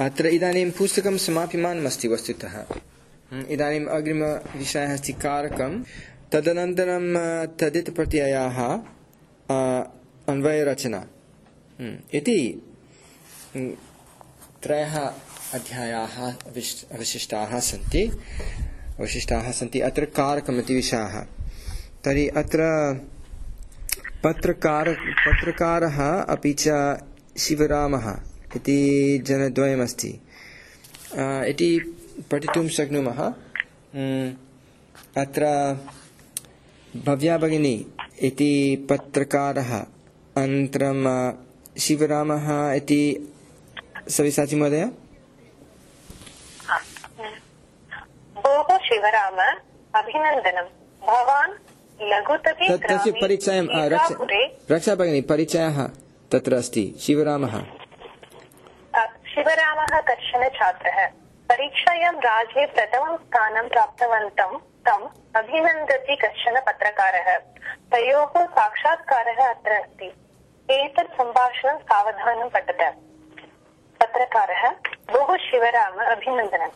अत्र इदानीं पुस्तकं समाप्यमानमस्ति वस्तुतः। इदानीम् अग्रिमविषयः अस्ति कारकं तदनन्तरं अ, तदित् प्रत्ययाः अन्वयरचना। इति त्रयः अध्यायाः अविश्- अवशिष्टाः सन्ति। अवशिष्टाः सन्ति अत्र कारकमिति विषयः। तर्हि अत्र पत्रकार पत्रकारः अपि च शिवरामः। इति जनद्वयमस्ति। इति पठितुं शक्नुमः। अत्र भव्या भगिनी इति पत्रकारः अनन्तरं शिवरामः इति सविसाचि महोदय? भोः शिवराम अभिनन्दनं। भवान् लघुतपि तस्य परिचयं रक्षा भगिनी परिचयः तत्र अस्ति शिवरामः। शिवरामः कश्चन छात्रः। परीक्षायां राज्ये प्रथमं स्थानं प्राप्तवन्तं तम् अभिनन्दति कश्चन पत्रकारः। तयोः साक्षात्कारः अत्र अस्ति। एतत् सम्भाषणं सावधानं पठत। पत्रकारः शिवराम, अभिनन्दनं।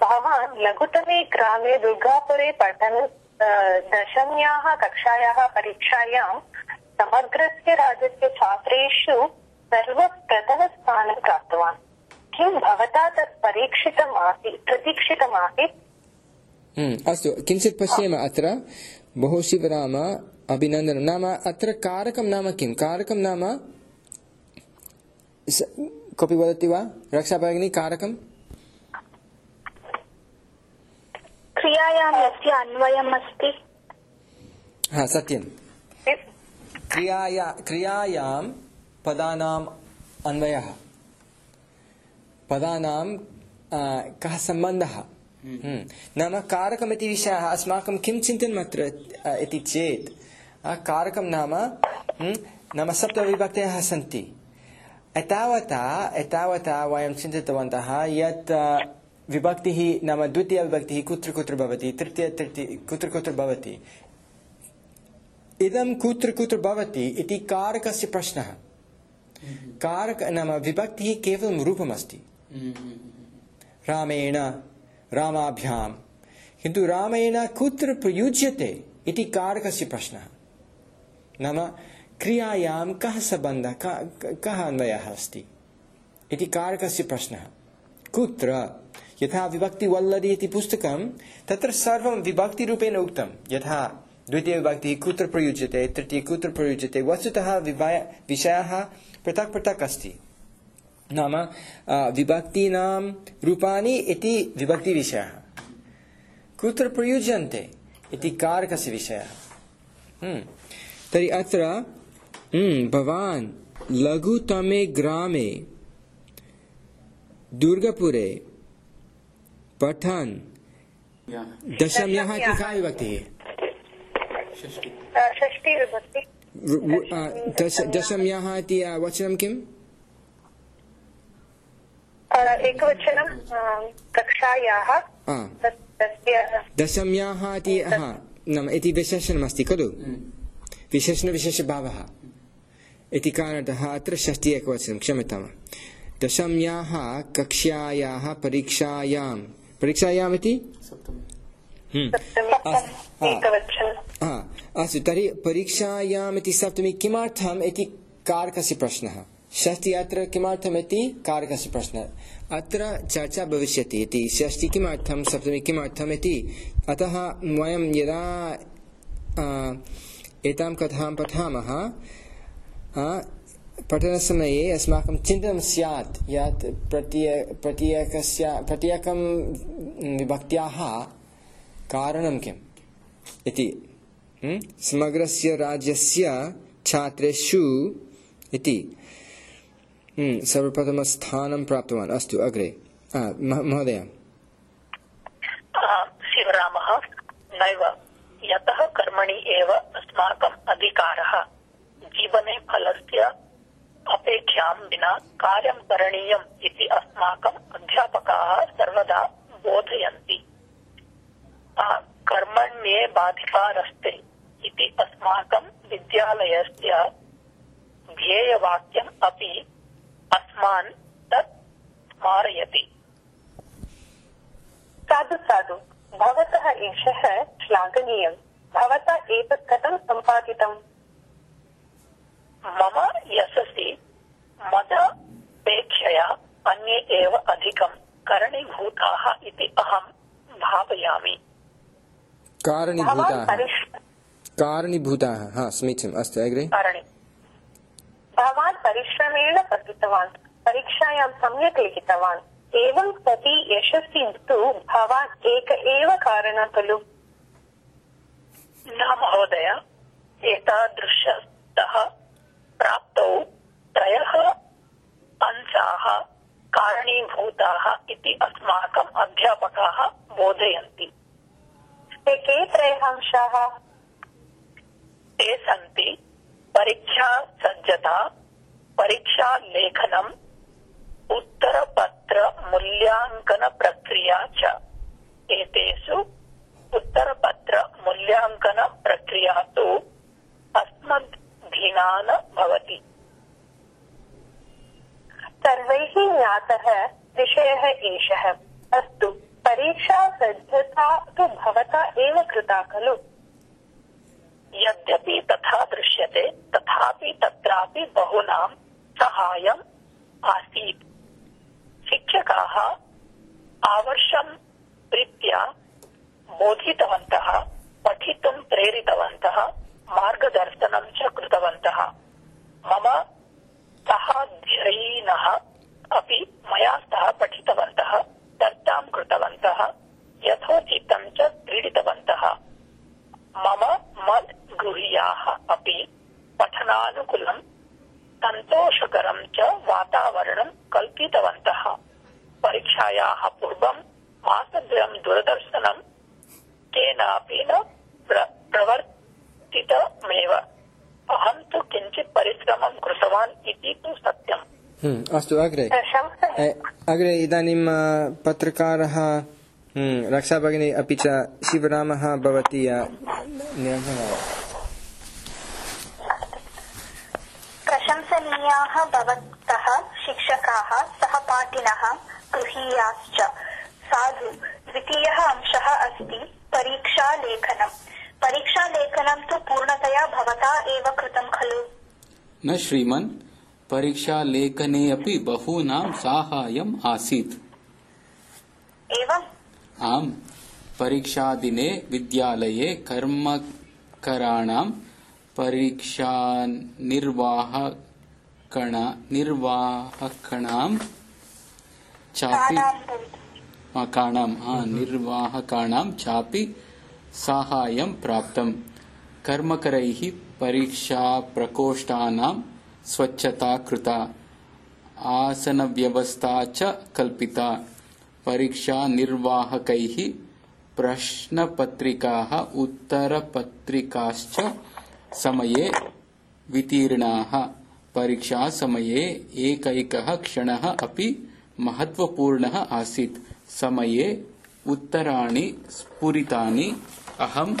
भवान् लघुतमे ग्रामे दुर्गापुरे पठन् दशम्याः कक्षायाः परीक्षायां समग्रस्य राज्यस्य छात्रेषु सर्वप्रथमस्थानं प्राप्तवान्। किं भवता तत् परीक्षितम् आसीत् प्रतीक्षितम् आसीत् हम्म, अस्तु किञ्चित् पश्येम अत्र। बहु शिवराम अभिनन्दनं। नाम अत्र कारकं नाम किं? कारकं नाम कोऽपि वदति वा? रक्षा भगिनी कारकं? क्रियायां यस्य अन्वयम् अस्ति हा सत्यं क्रियाया क्रियायां पदानाम् अन्वयः। पदानां कः सम्बन्धः? हम्म, नाम कारकमिति विषयः अस्माकं किं चिन्तनम् अत्र इति चेत् कारकं नाम हम्म, नाम सप्तविभक्तयः सन्ति। एतावता एतावता वयं चिन्तितवन्तः यत् विभक्तिः नाम द्वितीयविभक्तिः कुत्र कुत्र भवति तृतीय तृतीय कुत्र कुत्र भवति? इदं कुत्र कुत्र भवति इति कारकस्य प्रश्नः। कारक नाम विभक्तिः केवलं रूपमस्ति। रामेण रामाभ्यां किन्तु रामेण कुत्र प्रयुज्यते इति कारकस्य प्रश्नः। नाम, क्रियायां कः सम्बन्धः क- अन्वयः अस्ति? इति कारकस्य प्रश्नः। कुत्र? यथा विभक्तिवल्लरी इति पुस्तकं, तत्र सर्वं विभक्तिरूपेण उक्तं। यथा द्वितीयविभक्तिः कुत्र प्रयुज्यते, तृतीय कुत्र प्रयुज्यते, वस्तुतः विषयः पृथक् पृथक् अस्ति। नाम विभक्तीनां रूपाणि इति विभक्तिविषयः। कुत्र प्रयुज्यन्ते इति कारकस्य विषयः। हम्म। तर्हि अत्र हम्म, भवान् लघुतमे ग्रामे दुर्गपुरे पठन् दशम्यः इति का विभक्तिः? दशम्यः इति वचनं किम्? एकवचनं कक्षायाः तस्य दशम्याः इति हा नाम इति विशेषणमस्ति खलु? विशेषणविशेषभावः। इति कारणतः अत्र षष्टि एकवचनं क्षम्यताम्। दशम्याः कक्ष्यायाः परीक्षायां परीक्षायाम् इति? हम्म। सप्तमी अस्-। एकवचनं। अस्तु तर्हि परीक्षायाम् इति सप्तमी किमर्थम् इति कारकस्य प्रश्नः? षष्टि अत्र किमर्थम् इति कारकस्य प्रश्नः। अत्र चर्चा भविष्यति इति। षष्टि किमर्थं सप्तमी किमर्थम् इति। अतः वयं यदा एतां कथां पठामः पठनसमये अस्माकं चिन्तनं स्यात्। यत् प्रत्यय प्रत्येकस्य, प्रत्येकं विभक्त्याः कारणं किम् इति? समग्रस्य राज्यस्य छात्रेषु इति। सर्वप्रथमस्थानं प्राप्तवान् अस्तु अग्रे महोदय शिवरामः नैव यतः कर्मणि एव अस्माकम् अधिकारः जीवने फलस्य अपेक्षां विना कार्यं करणीयम् इति अस्माकम् अध्यापकाः सर्वदा बोधयन्ति कर्मण्ये बाधिकारस्ते इति अस्माकं विद्यालयस्य ध्येयवाक्यम् अपि अस्मान् तत् मारयति। साधु साधु भवतः एषः श्लाघनीयम् भवता एतत् कथं सम्पादितम् मम यशसि मदपेक्षया अन्ये एव अधिकं करणीभूताः इति अहं भावयामि। कारणीभूताः। कारणीभूताः। हा समीचीनम्। अस्तु अग्रे। भवान् परिश्रमेण पठितवान् परीक्षायां सम्यक् लिखितवान्। एवं सति यशस्वी तु भवान् एक एव कारणः खलु। न महोदय एतादृशतः प्राप्तौ त्रयः अंशाः कारणीभूताः इति अस्माकम् अध्यापकाः बोधयन्ति। ते के त्रयः अंशाः ते सन्ति परीक्षा सज्जता परीक्षा लेखनम् उत्तरपत्र मूल्याङ्कन प्रक्रिया च। एतेषु उत्तरपत्र मूल्याङ्कन प्रक्रिया तु अस्मद्धिना न भवति। सर्वैः ज्ञातः विषयः एषः। अस्तु परीक्षा सज्जता तु भवता एव कृता खलु। यद्यपि तथा दृश्यते तथापि तत्रापि बहूनां सहायम् आसीत्। शिक्षकाः आवश्यं रीत्या बोधितवन्तः, पठितुं प्रेरितवन्तः, मार्गदर्शनं च कृतवन्तः। मम सहाध्ययिनः अपि मया सह पठितवन्तः, चर्चां कृतवन्तः, यथोचितं च क्रीडितवन्तः। मम मद्गृहीयाः अपि पठनानुकूलं सन्तोषकरं च वातावरणं कल्पितवन्तः। परीक्षायाः पूर्वं मासद्वयं दूरदर्शनं केनापि न प्र- प्रवर्तितमेव। अहं तु किञ्चित् परिश्रमं कृतवान् इति तु सत्यम्। हम्म, अस्तु अग्रे। अग्रे इदानीं पत्रकारः हम्म, रक्षाभगिनी अपि च शिवरामः भवति अ, निरञ्जनः प्रशंसनीयाः भवन्तः शिक्षकाः सहपाठिनः गृहीयाश्च। साधु द्वितीयः अंशः अस्ति परीक्षालेखनम्। परीक्षालेखनं तु पूर्णतया भवता एव कृतं खलु। न श्रीमन् परीक्षालेखने अपि बहूनां साहाय्यम् आसीत्। एवम्? आम्। परीक्षादिने विद्यालये कर्मकराणां परीक्षानिर्वाहकण निर्वाहकाणां चापि तानां भवतु आ, काणां हा, निर्वाहकाणां चापि साहाय्यं प्राप्तम्। कर्मकरैः परीक्षाप्रकोष्ठानां स्वच्छता कृता। आसनव्यवस्था च कल्पिता। परीक्षानिर्वाहकैः प्रश्नपत्रिकाः उत्तरपत्रिकाश्च समये वितीर्णाः परीक्षासमये एकैकः क्षणः अपि महत्वपूर्णः आसीत्। समये उत्तराणि स्फुरितानि अहम्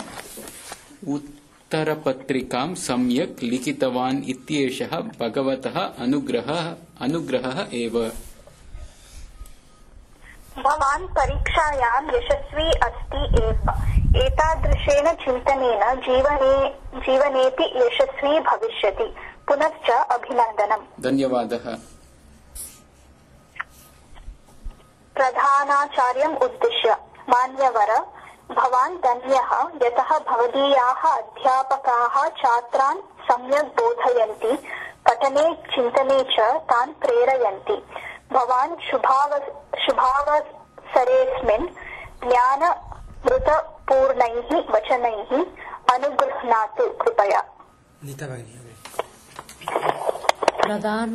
उत्तरपत्रिकां सम्यक् लिखितवान् इत्येषः भगवतः अनुग्रहः अनुग्रहः एव। भवान् परीक्षायां यशस्वी अस्ति एव। एतादृशेन चिन्तनेन जीवने जीवनेऽपि यशस्वी भविष्यति। पुनश्च अभिनन्दनम्। धन्यवादः। प्रधानाचार्यम् उद्दिश्य मान्यवर भवान् धन्यः यतः भवदीयाः अध्यापकाः छात्रान् सम्यक् बोधयन्ति पठने चिन्तने च तान् प्रेरयन्ति। भवान् शुभाव शुभावसरेऽस्मिन् ज्ञानमृतपूर्णैः वचनैः अनुगृह्णातु कृपया। प्रधान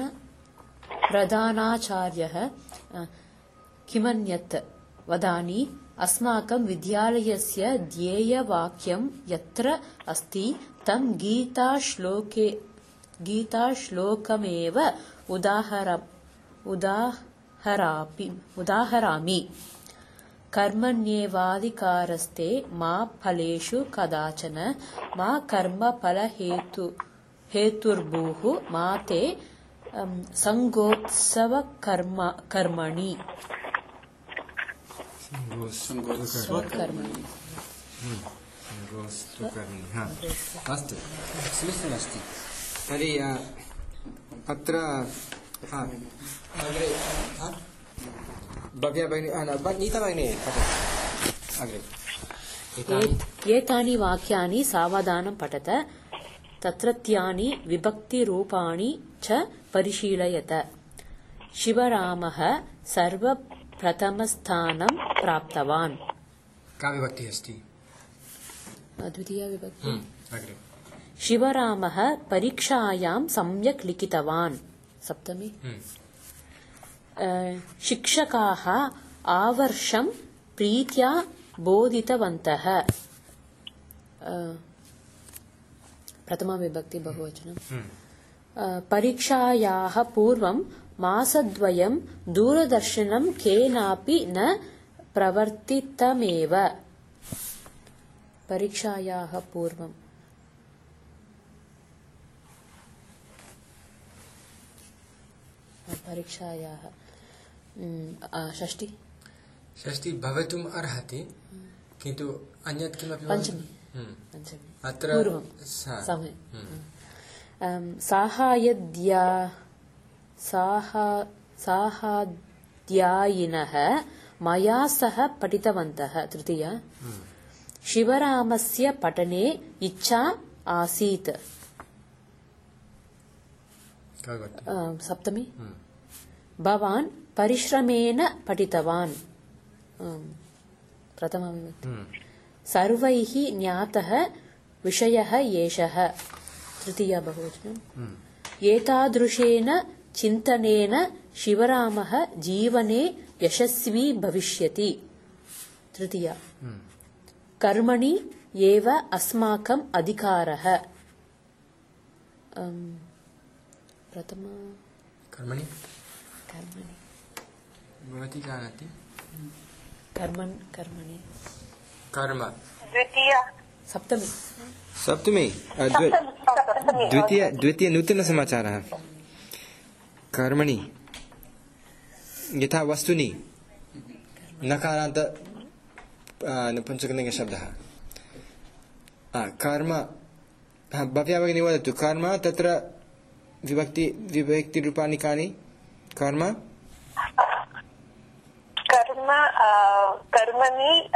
प्रधानाचार्यः किमन्यत् वदानि अस्माकं विद्यालयस्य ध्येयवाक्यं यत्र अस्ति? तं गीताश्लोके गीताश्लोकमेव उदाहर उदाहरापि उदाहरामि। कर्मण्येवाधिकारस्ते मा फलेषु कदाचन मा कर्मफलहेतु हेतुर्भूः मा ते अम, सङ्गोत्सवकर्म कर्मणि स्वकर्मणि रोस्तुकर्मि अस्तु समीचीनमस्ति तर्हि अत्र अग्रे भव्या भगिनी न, ब- नीता भगिनी अग्रे। एतानि वाक्यानि सावधानं पठत। तत्रत्यानि विभक्तिरूपाणि च परिशीलयत। शिवरामः सर्वप्रथमस्थानं प्राप्तवान्। का विभक्तिः अस्ति? द्वितीया विभक्ति। अग्रे। शिवरामः परीक्षायां सम्यक् लिखितवान्। सप्तमी। शिक्षकाः आवर्षं प्रीत्या बोधितवन्तः अ, प्रथमा विभक्ति बहुवचनम् अ, परीक्षायाः पूर्वं मासद्वयं दूरदर्शनं केनापि न प्रवर्तितमेव। परीक्षायाः पूर्वम् परीक्षायाः। षष्टि षष्टि भवितुम् अर्हति किन्तु अन्यत् किमपि पञ्चमी। हम्म। पञ्चमी। साहाय्यायिनः मया सह पठितवन्तः तृतीया। शिवरामस्य पठने इच्छा आसीत्। सप्तमी। भवान् परिश्रमेण पठितवान्। प्रथमविभक्ति सर्वैः ज्ञातः विषयः एषः। तृतीया बहुवचनम् एतादृशेन चिन्तनेन शिवरामः जीवने यशस्वी भविष्यति। तृतीया। कर्मणि एव अस्माकम् अधिकारः। अम्, प्रथमा। कर्मणि? कर्मणि। भवती जानाति कर्मन् कर्मणि। कर्म। द्वितीया सप्तमी। सप्तमी? द्वि- सप्तमी। द्वितीय द्वितीय नूतनसमाचारः कर्मणि। यथा वस्तुनि। नकारान्त नपुंसकलिङ्गशब्दः कर्म हा, भव्या भगिनी वदतु कर्म तत्र विभक्ति विभक्तिरूपाणि कानि कर्म? कर्म अ, कर्मणि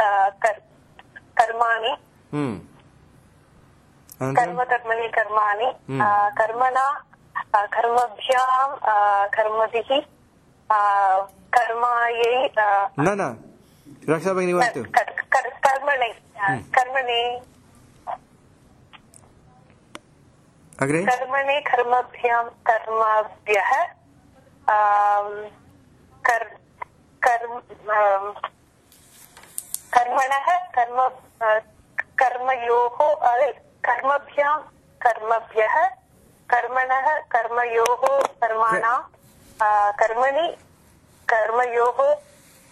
कर्माणि। हम्म कर्म कर्मणि कर्माणि। कर्मणा कर्मभ्यां कर्मभिः कर्मायै न न रक्षा भगिनी वदतु कर्- कर्- कर्मणि कर्मणि अग्रे कर्मणि कर्मभ्यां कर्मभ्यः आम्, कर्- कर्म कर्मणः कर्म कर्मयोः कर्मभ्यां कर्मभ्यः कर्मणः कर्मयोः कर्माणां कर्मणि कर्मयोः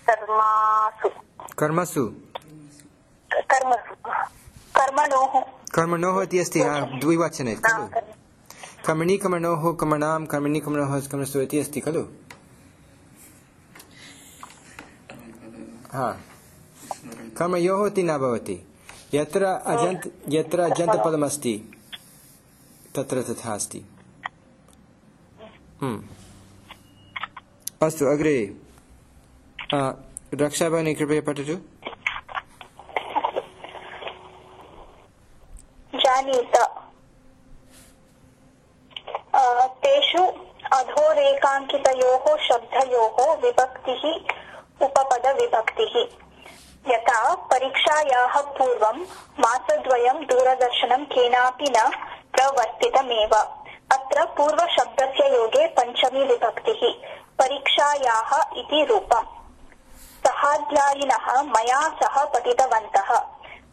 कर्मासु कर्मसु। कर्मसु। कर्मणोः। कर्मणोः इति अस्ति द्विवचने खलु। कर्मणि कर्मणोः कर्मणां कर्मणि कर्मणोः कर्मसु इति अस्ति खलु। हा। कर्मयोः इति न भवति। यत्र अजन्त यत्र अजन्तपदमस्ति तत्र तथा अस्ति। हम्म। अस्तु अग्रे अ, रक्षा भगिनी कृपया पठतु। जानीत। तेषु अधोरेखाङ्कितयोः शब्दयोः विभक्तिः उपपदविभक्तिः। यथा परीक्षायाः पूर्वं मासद्वयं दूरदर्शनं केनापि न प्रवर्तितमेव। अत्र पूर्वशब्दस्य योगे पञ्चमी विभक्तिः, परीक्षायाः इति रूपम्। सहाध्यायिनः मया सह पठितवन्तः।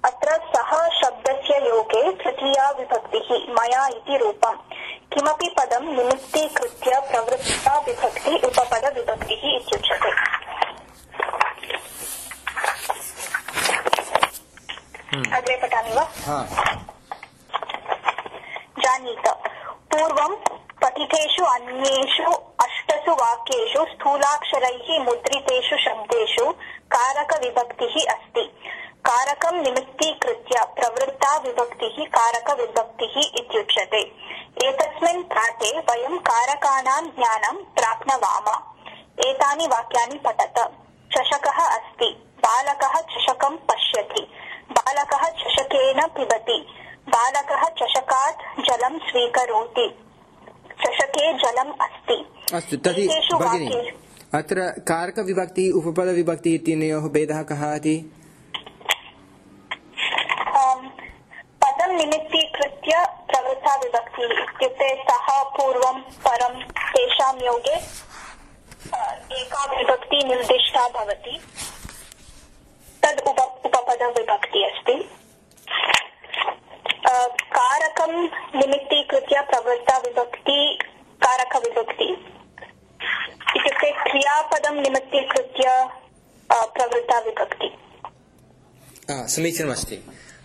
अत्र सः शब्दस्य योगे तृतीया विभक्तिः, मया इति रूपम्। किमपि पदं निमित्तीकृत्य प्रवृत्ता विभक्ति उपपदविभक्तिः इत्युच्यते। अग्रे पठामि वा हा। जानीत। पूर्वं पठितेषु अन्येषु अष्टसु वाक्येषु स्थूलाक्षरैः मुद्रितेषु शब्देषु कारकविभक्तिः अस्ति। कारकं निमित्तीकृत्य प्रवृत्ता विभक्तिः कारकविभक्तिः इत्युच्यते। एतस्मिन् पाठे वयं कारकाणां ज्ञानं प्राप्नवाम। एतानि वाक्यानि पठत। चषकः अस्ति। बालकः चषकं पश्यति। बालकः चषकेन पिबति। बालकः चषकात् जलं स्वीकरोति। चषके जलम् अस्ति। अस्तु तर्हि एतेषु भगिनि वाक्येषु अत्र कारकविभक्तिः उपपदविभक्तिः इत्यनयोः भेदः कः इति? पदं निमित्तीकृत्य प्रवृत्ता विभक्तिः इत्युक्ते सः पूर्वं परं तेषां योगे एका विभक्ति निर्दिष्टा भवति। तद् उप उपपदविभक्ति अस्ति। कारकं निमित्तीकृत्य प्रवृत्ता विभक्ति कारकविभक्ति इत्युक्ते क्रियापदं विभक्ति। आ, समीचीनमस्ति।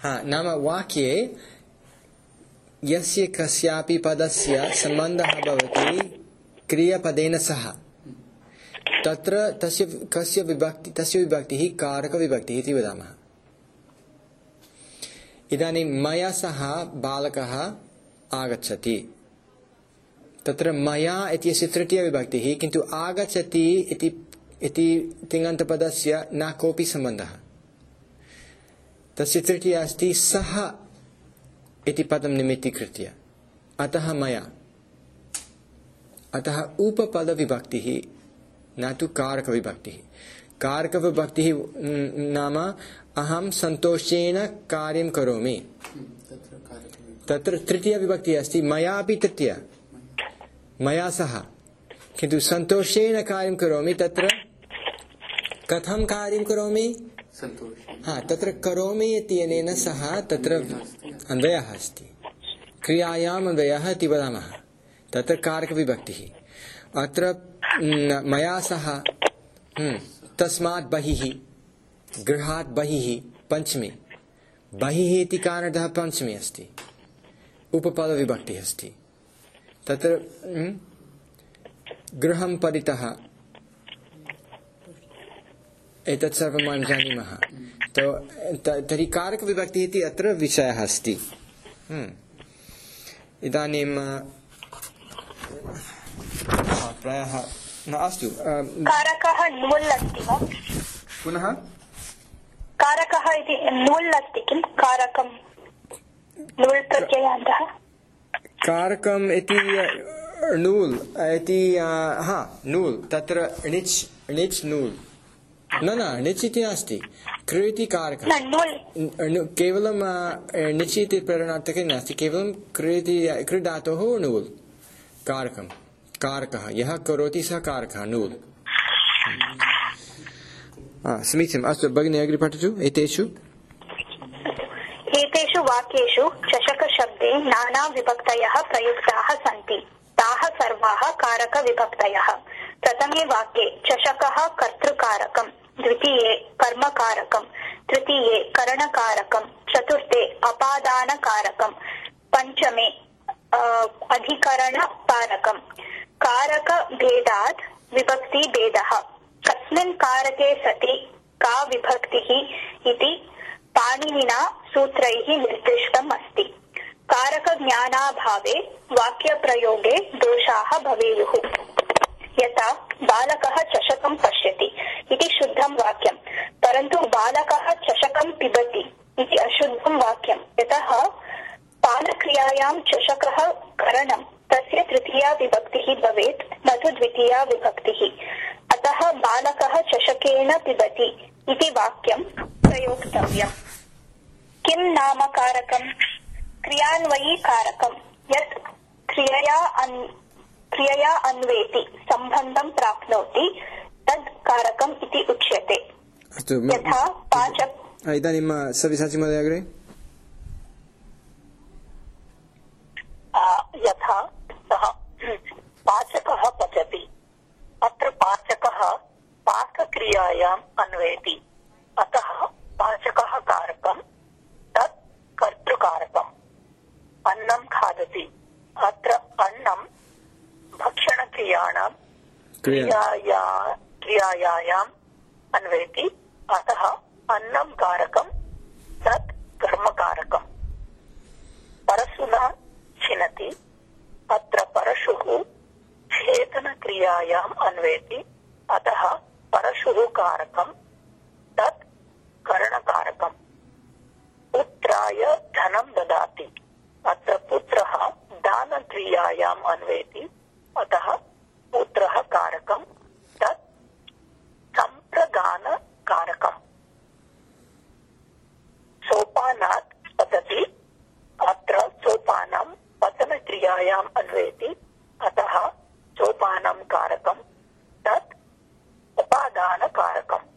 हा नाम वाक्ये यस्य कस्यापि पदस्य सम्बन्धः भवति क्रियपदेन सह। तत्र तस्य कस्य विभक्ति तस्य विभक्तिः कारकविभक्तिः इति वदामः। इदानीं मया सह बालकः आगच्छति। तत्र मया इत्यस्य तृतीयविभक्तिः किन्तु आगच्छति इति तिङन्तपदस्य न कोऽपि सम्बन्धः। तस्य तृतीया अस्ति, सः इति पदं निमित्तीकृत्य। अतः मया। अतः उपपदविभक्तिः, न तु कारकविभक्तिः। कारकविभक्तिः न- नाम अहं सन्तोषेण कार्यं करोमि। तत्र तृतीयविभक्तिः अस्ति मयापि तृतीया। मया सह। किन्तु सन्तोषेण कार्यं करोमि तत्र कथं कार्यं करोमि? हा तत्र करोमि इत्यनेन सह तत्र अन्वयः अस्ति। क्रियायाम् अन्वयः इति वदामः। तत्र कारकविभक्तिः। अत्र मया सह हम्म, तस्मात् बहिः। गृहात् बहिः पञ्चमी। बहिः इति कारणतः पञ्चमी अस्ति। उपपदविभक्तिः अस्ति। तत्र गृहं परितः एतत् सर्वं वयं जानीमः। तो- तर्हि कारकविभक्तिः इति अत्र विषयः अस्ति। इदानीं प्रायः न अस्तु। पुनः? कारकः इति नुल् अस्ति किं? कारकं। नुल् प्रत्ययान्तः। कारकम् इति नूल् इति हा नूल् तत्र णिच् णिच् नूल्। न न णिच् इति नास्ति। कृ इति कारकः। नुल्। केवलं णिच् इति प्रेरणार्थके नास्ति। केवलं कृति क्रीडातोः नूल्। कारकं कारकः। यः करोति सः कारकः नूल्। समीचीनम् अस्तु भगिनी अग्रे पठतु एतेषु एतेषु वाक्येषु चषकशब्दे नानाविभक्तयः प्रयुक्ताः सन्ति ताः सर्वाः कारकविभक्तयः प्रथमे वाक्ये चषकः कर्तृकारकं द्वितीये कर्मकारकं तृतीये करणकारकं चतुर्थे अपादानकारकं पञ्चमे अ, अधिकरणकारकं कारकभेदात् विभक्तिभेदः कस्मिन् कारके सति का विभक्तिः इति पाणिनिना सूत्रैः निर्दिष्टम् अस्ति। कारकज्ञानाभावे वाक्यप्रयोगे दोषाः भवेयुः। यथा, बालकः चषकं पश्यति इति शुद्धं वाक्यं, परन्तु बालकः चषकं पिबति इति अशुद्धं वाक्यं। यतः पानक्रियायां चषकः करणं, तस्य तृतीया विभक्तिः भवेत्, न तु द्वितीया विभक्तिः। अतः बालकः चषकेन पिबति इति वाक्यं प्रयोक्तव्यम्। किं नाम कारकम्? क्रियान्वयी कारकं यत् क्रियया अन् क्रियया अन्वेति सम्बन्धं प्राप्नोति तद् कारकम् इति उच्यते। यथा पाचक इदानीं सव्यसाचि महोदय अग्रे। यथा सः पाचकः पचति। अत्र पाचकः पाकक्रियायाम् अन्वेति अतः पाचकः कारकं तत् कर्तृकारकम्। अन्नं खादति। अत्र अन्नं करणक्रियाणां क्रिया क्रियाया क्रियायाम् अन्वेति अतः अन्नं कारकं तत् कर्मकारकम् परशुना छिनति अत्र परशुः छेदनक्रियायाम् अन्वेति। अतः परशुः कारकम् तत् करणकारकम्। पुत्राय धनं ददाति। अत्र पुत्रः दानक्रियायाम् अन्वेति। अतः पुत्रः कारकं तत् सम्प्रदानकारकम् सोपानात् पतति अत्र सोपानं पतनक्रियायाम् अन्वेति अतः सोपानं कारकं तत् उपादानकारकम्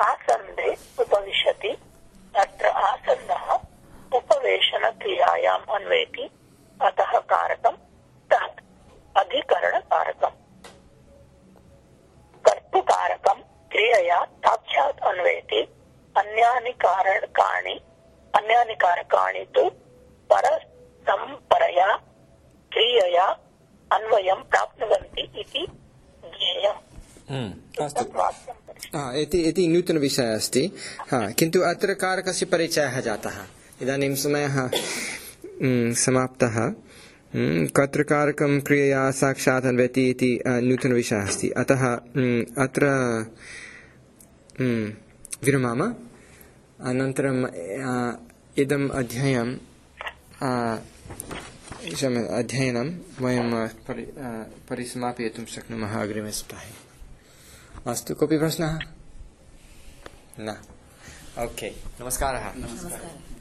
आसन्दे उपविशति अत्र आसन्दः उपवेशनक्रियायाम् अन्वेति अतः कारकं तत् अधिकरणकारकम् कर्तुकारकं क्रियया साक्षात् अन्वेति अन्यानि कारकाणि अन्यानि कारकाणि तु परसम्परया क्रियया अन्वयं प्राप्नुवन्ति इति ज्ञेयम्। अस्तु। वाक्यं हा, इति इति नूतनविषयः अस्ति। हा किन्तु अत्र कारकस्य परिचयः जातः। इदानीं समयः mm, समाप्तः। Mm, कत्र कारकं क्रियया साक्षात् अन्वयति इति नूतनविषयः अस्ति। अतः अत्र विरमाम। अनन्तरम् इदम् अध्ययनं इदम् अध्ययनं वयं परि परिसमापयितुं शक्नुमः अग्रिमे सप्ताहे। अस्तु, कोऽपि प्रश्नः? न। ओके, नमस्कारः। नमस्कारः।